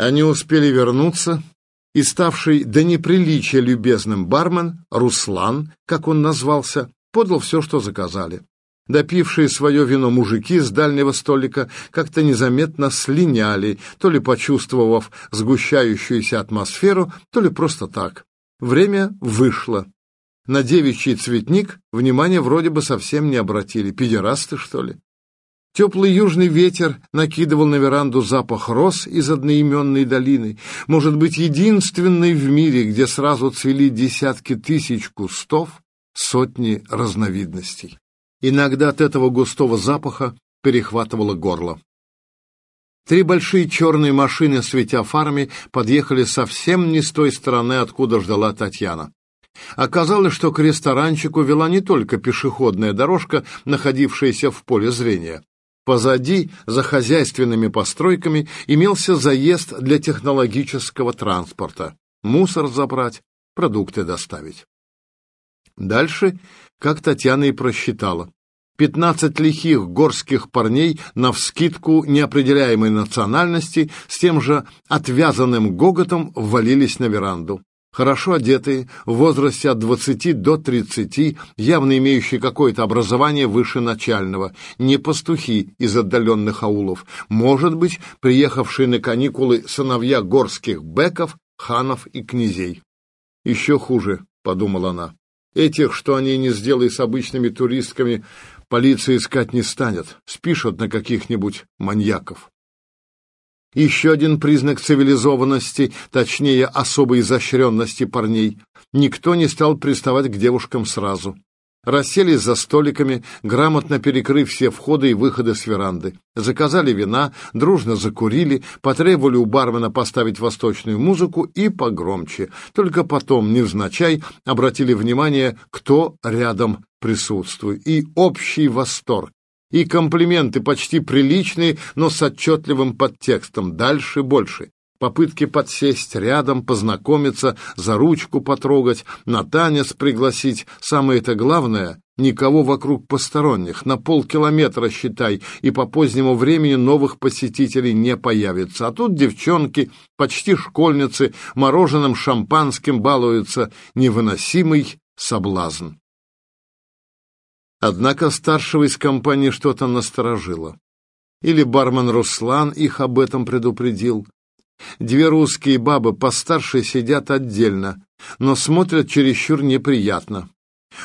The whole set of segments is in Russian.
Они успели вернуться, и ставший до неприличия любезным бармен, Руслан, как он назвался, подал все, что заказали. Допившие свое вино мужики с дальнего столика как-то незаметно слиняли, то ли почувствовав сгущающуюся атмосферу, то ли просто так. Время вышло. На девичий цветник внимания вроде бы совсем не обратили. Педерасты, что ли? Теплый южный ветер накидывал на веранду запах роз из одноименной долины, может быть, единственной в мире, где сразу цвели десятки тысяч кустов, сотни разновидностей. Иногда от этого густого запаха перехватывало горло. Три большие черные машины, светя фарами, подъехали совсем не с той стороны, откуда ждала Татьяна. Оказалось, что к ресторанчику вела не только пешеходная дорожка, находившаяся в поле зрения. Позади, за хозяйственными постройками, имелся заезд для технологического транспорта. Мусор забрать, продукты доставить. Дальше как Татьяна и просчитала. Пятнадцать лихих горских парней навскидку неопределяемой национальности с тем же отвязанным гоготом ввалились на веранду. Хорошо одетые, в возрасте от двадцати до тридцати, явно имеющие какое-то образование выше начального, не пастухи из отдаленных аулов, может быть, приехавшие на каникулы сыновья горских беков, ханов и князей. «Еще хуже», — подумала она. Этих, что они не сделают с обычными туристками, полиция искать не станет, спишут на каких-нибудь маньяков. Еще один признак цивилизованности, точнее, особой изощренности парней. Никто не стал приставать к девушкам сразу. Расселись за столиками, грамотно перекрыв все входы и выходы с веранды. Заказали вина, дружно закурили, потребовали у бармена поставить восточную музыку и погромче. Только потом, невзначай, обратили внимание, кто рядом присутствует. И общий восторг. И комплименты почти приличные, но с отчетливым подтекстом. Дальше больше попытки подсесть рядом, познакомиться, за ручку потрогать, на танец пригласить. Самое-то главное — никого вокруг посторонних, на полкилометра, считай, и по позднему времени новых посетителей не появится. А тут девчонки, почти школьницы, мороженым шампанским балуются, невыносимый соблазн. Однако старшего из компании что-то насторожило. Или бармен Руслан их об этом предупредил, Две русские бабы постарше сидят отдельно, но смотрят чересчур неприятно.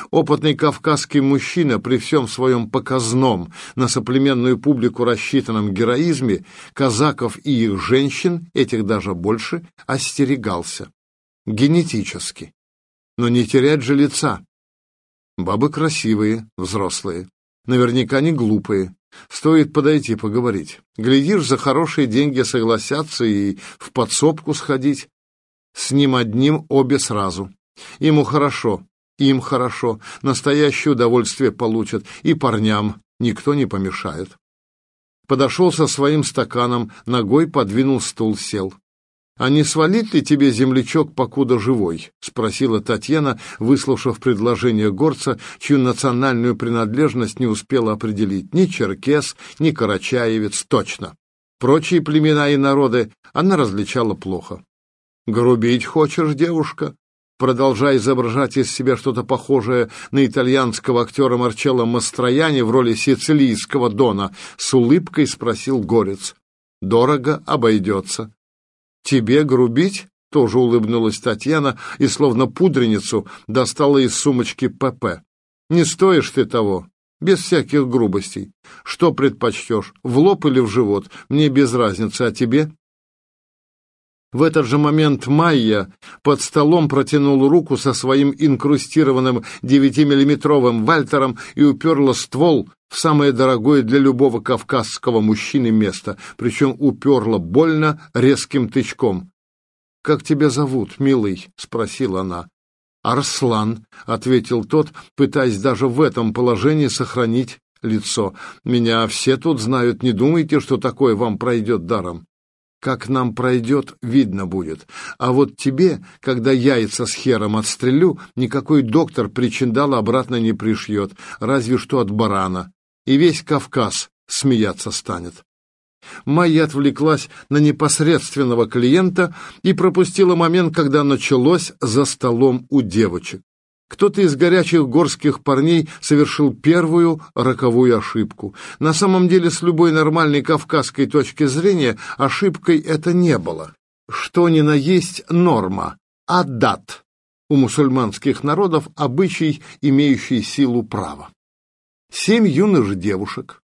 Опытный кавказский мужчина при всем своем показном на соплеменную публику рассчитанном героизме казаков и их женщин, этих даже больше, остерегался. Генетически. Но не терять же лица. Бабы красивые, взрослые. Наверняка не глупые. Стоит подойти поговорить. Глядишь, за хорошие деньги согласятся и в подсобку сходить. С ним одним обе сразу. Ему хорошо, им хорошо, настоящее удовольствие получат, и парням никто не помешает. Подошел со своим стаканом, ногой подвинул стул, сел. «А не свалить ли тебе землячок, покуда живой?» — спросила Татьяна, выслушав предложение горца, чью национальную принадлежность не успела определить ни черкес, ни карачаевец, точно. Прочие племена и народы она различала плохо. «Грубить хочешь, девушка?» Продолжая изображать из себя что-то похожее на итальянского актера Марчелло Мастрояни в роли сицилийского Дона, с улыбкой спросил Горец. «Дорого обойдется», «Тебе грубить?» — тоже улыбнулась Татьяна и, словно пудреницу, достала из сумочки ПП. «Не стоишь ты того, без всяких грубостей. Что предпочтешь, в лоб или в живот? Мне без разницы, а тебе?» В этот же момент Майя под столом протянул руку со своим инкрустированным девятимиллиметровым вальтером и уперла ствол в самое дорогое для любого кавказского мужчины место, причем уперла больно резким тычком. «Как тебя зовут, милый?» — спросила она. «Арслан», — ответил тот, пытаясь даже в этом положении сохранить лицо. «Меня все тут знают, не думайте, что такое вам пройдет даром. Как нам пройдет, видно будет. А вот тебе, когда яйца с хером отстрелю, никакой доктор причиндала обратно не пришьет, разве что от барана. И весь Кавказ смеяться станет. Майя отвлеклась на непосредственного клиента и пропустила момент, когда началось за столом у девочек. Кто-то из горячих горских парней совершил первую роковую ошибку. На самом деле, с любой нормальной кавказской точки зрения, ошибкой это не было. Что ни на есть норма, адат. У мусульманских народов обычай, имеющий силу права. Семь юных девушек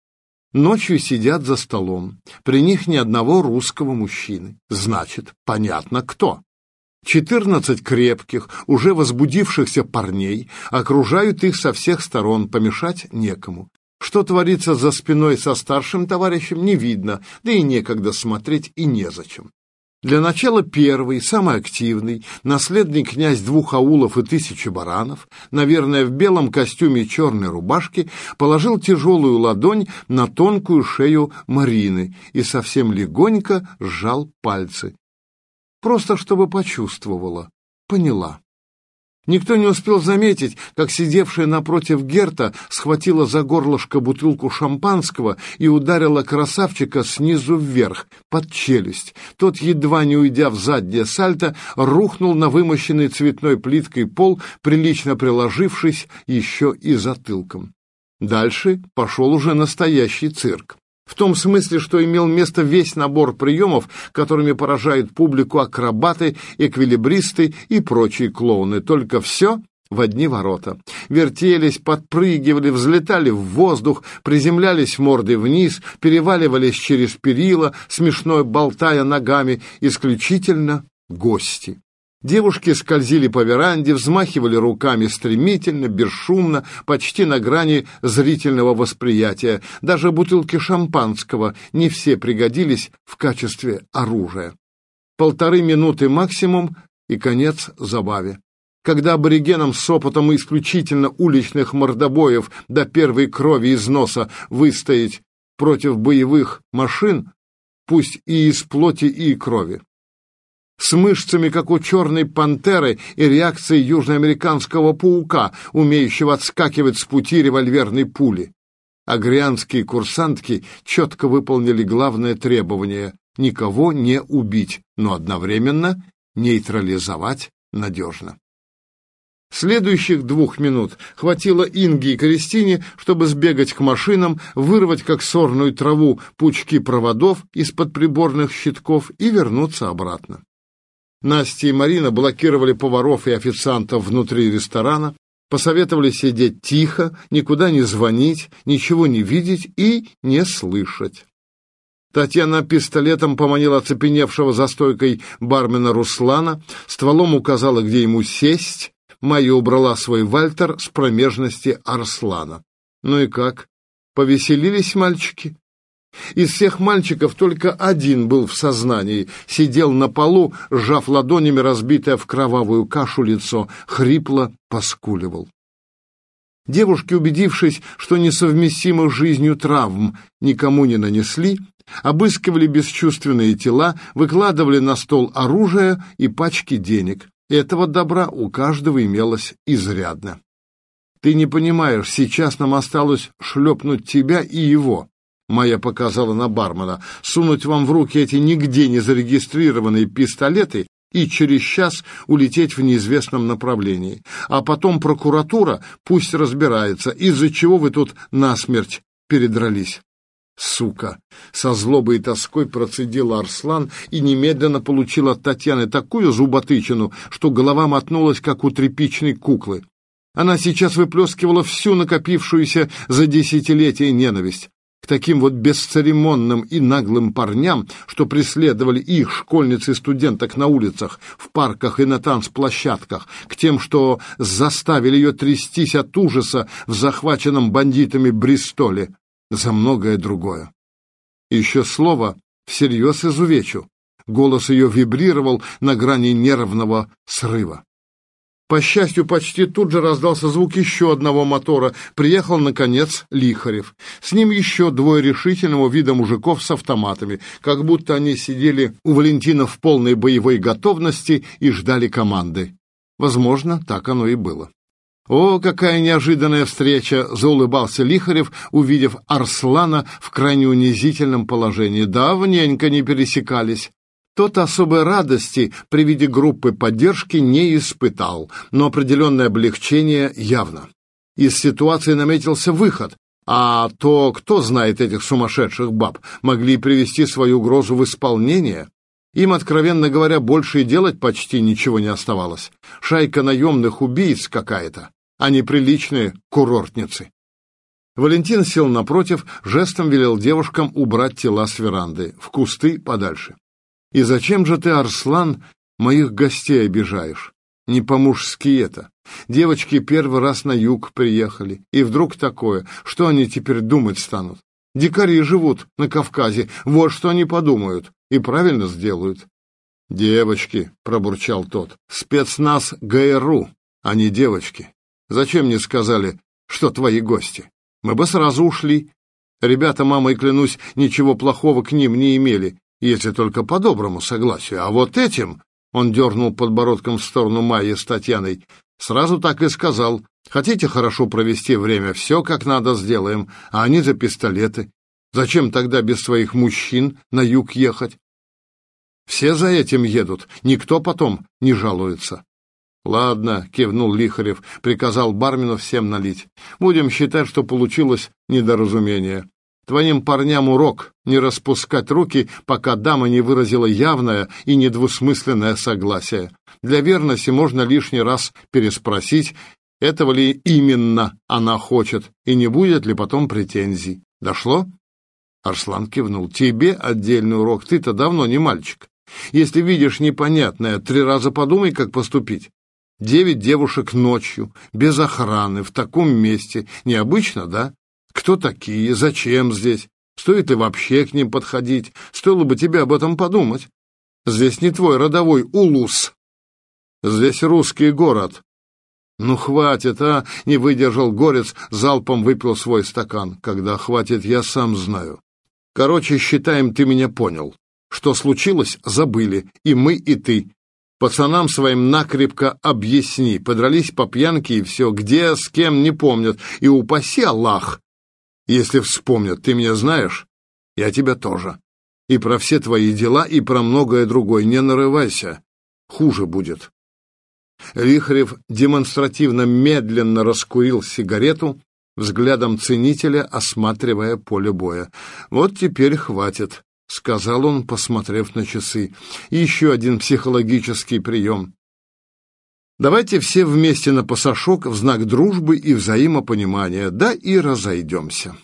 ночью сидят за столом. При них ни одного русского мужчины. Значит, понятно кто. Четырнадцать крепких, уже возбудившихся парней окружают их со всех сторон, помешать некому. Что творится за спиной со старшим товарищем, не видно, да и некогда смотреть и незачем. Для начала первый, самый активный, наследный князь двух аулов и тысячи баранов, наверное, в белом костюме и черной рубашке, положил тяжелую ладонь на тонкую шею Марины и совсем легонько сжал пальцы. Просто чтобы почувствовала, поняла. Никто не успел заметить, как сидевшая напротив Герта схватила за горлышко бутылку шампанского и ударила красавчика снизу вверх, под челюсть. Тот, едва не уйдя в заднее сальто, рухнул на вымощенный цветной плиткой пол, прилично приложившись еще и затылком. Дальше пошел уже настоящий цирк. В том смысле, что имел место весь набор приемов, которыми поражают публику акробаты, эквилибристы и прочие клоуны. Только все в одни ворота. Вертелись, подпрыгивали, взлетали в воздух, приземлялись мордой вниз, переваливались через перила, смешно болтая ногами, исключительно гости. Девушки скользили по веранде, взмахивали руками стремительно, бесшумно, почти на грани зрительного восприятия. Даже бутылки шампанского не все пригодились в качестве оружия. Полторы минуты максимум и конец забаве. Когда аборигенам с опытом исключительно уличных мордобоев до первой крови из носа выстоять против боевых машин, пусть и из плоти и крови с мышцами, как у черной пантеры, и реакцией южноамериканского паука, умеющего отскакивать с пути револьверной пули. Агрианские курсантки четко выполнили главное требование — никого не убить, но одновременно нейтрализовать надежно. Следующих двух минут хватило Инге и Кристине, чтобы сбегать к машинам, вырвать как сорную траву пучки проводов из-под приборных щитков и вернуться обратно. Настя и Марина блокировали поваров и официантов внутри ресторана, посоветовали сидеть тихо, никуда не звонить, ничего не видеть и не слышать. Татьяна пистолетом поманила оцепеневшего за стойкой бармена Руслана, стволом указала, где ему сесть, Майя убрала свой вальтер с промежности Арслана. Ну и как? Повеселились мальчики? Из всех мальчиков только один был в сознании, сидел на полу, сжав ладонями разбитое в кровавую кашу лицо, хрипло поскуливал. Девушки, убедившись, что несовместимых жизнью травм никому не нанесли, обыскивали бесчувственные тела, выкладывали на стол оружие и пачки денег. Этого добра у каждого имелось изрядно. Ты не понимаешь, сейчас нам осталось шлепнуть тебя и его. Майя показала на бармена, сунуть вам в руки эти нигде не зарегистрированные пистолеты и через час улететь в неизвестном направлении. А потом прокуратура пусть разбирается, из-за чего вы тут насмерть передрались. Сука! Со злобой и тоской процедил Арслан и немедленно получил от Татьяны такую зуботычину, что голова мотнулась, как у тряпичной куклы. Она сейчас выплескивала всю накопившуюся за десятилетия ненависть к таким вот бесцеремонным и наглым парням, что преследовали их, школьниц и студенток на улицах, в парках и на танцплощадках, к тем, что заставили ее трястись от ужаса в захваченном бандитами Бристоле, за многое другое. Еще слово всерьез изувечу. Голос ее вибрировал на грани нервного срыва. По счастью, почти тут же раздался звук еще одного мотора. Приехал, наконец, Лихарев. С ним еще двое решительного вида мужиков с автоматами, как будто они сидели у Валентина в полной боевой готовности и ждали команды. Возможно, так оно и было. «О, какая неожиданная встреча!» — заулыбался Лихарев, увидев Арслана в крайне унизительном положении. «Давненько не пересекались». Тот особой радости при виде группы поддержки не испытал, но определенное облегчение явно. Из ситуации наметился выход, а то, кто знает этих сумасшедших баб, могли привести свою угрозу в исполнение. Им, откровенно говоря, больше и делать почти ничего не оставалось. Шайка наемных убийц какая-то, а не приличные курортницы. Валентин сел напротив, жестом велел девушкам убрать тела с веранды, в кусты подальше. И зачем же ты, Арслан, моих гостей обижаешь? Не по-мужски это. Девочки первый раз на юг приехали, и вдруг такое, что они теперь думать станут? Дикари живут на Кавказе, вот что они подумают, и правильно сделают. «Девочки», — пробурчал тот, — «спецназ ГРУ, а не девочки. Зачем мне сказали, что твои гости? Мы бы сразу ушли. Ребята, мамой клянусь, ничего плохого к ним не имели, если только по доброму согласию. А вот этим, — он дернул подбородком в сторону Майи с Татьяной, — сразу так и сказал, хотите хорошо провести время, все как надо сделаем, а они за пистолеты. Зачем тогда без своих мужчин на юг ехать? Все за этим едут, никто потом не жалуется. «Ладно», — кивнул Лихарев, приказал бармену всем налить. «Будем считать, что получилось недоразумение. Твоим парням урок не распускать руки, пока дама не выразила явное и недвусмысленное согласие. Для верности можно лишний раз переспросить, этого ли именно она хочет, и не будет ли потом претензий. Дошло? Арслан кивнул. Тебе отдельный урок, ты-то давно не мальчик. Если видишь непонятное, три раза подумай, как поступить. Девять девушек ночью, без охраны, в таком месте. Необычно, да? Кто такие? Зачем здесь? Стоит ли вообще к ним подходить? Стоило бы тебе об этом подумать. Здесь не твой родовой улус. Здесь русский город. Ну, хватит, а! Не выдержал горец, залпом выпил свой стакан. Когда хватит, я сам знаю. Короче, считаем, ты меня понял. Что случилось, забыли. И мы, и ты. Пацанам своим накрепко объясни. Подрались по пьянке и все. Где, с кем, не помнят. И упаси Аллах, если вспомнят, ты меня знаешь? Я тебя тоже. И про все твои дела, и про многое другое. Не нарывайся. Хуже будет. Вихрев демонстративно медленно раскурил сигарету, взглядом ценителя осматривая поле боя. «Вот теперь хватит», — сказал он, посмотрев на часы. «Еще один психологический прием. Давайте все вместе на пасашок в знак дружбы и взаимопонимания, да и разойдемся.